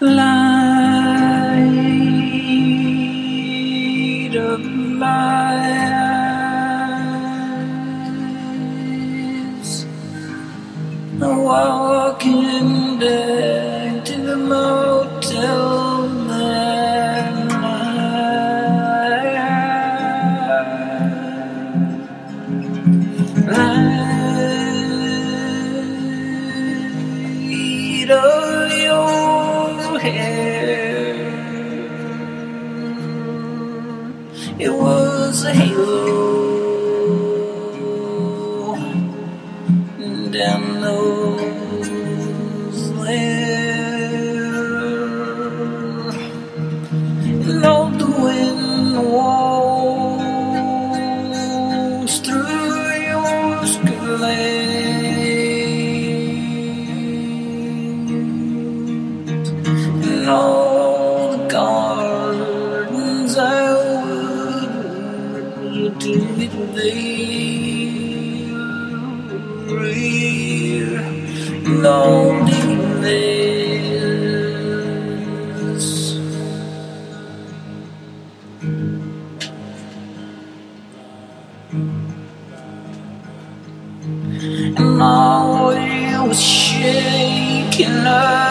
light of my eyes. I'm walking back to the motel that night. Light of your hair. It was a halo down those there. And all the wind walks through your screen. And all the gardens I would do it there. Loneliness. And my way was shaking out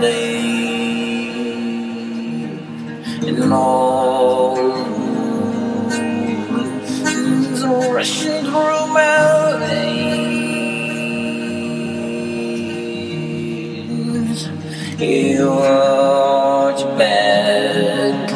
Lay. And all is rushing through my veins. You watch back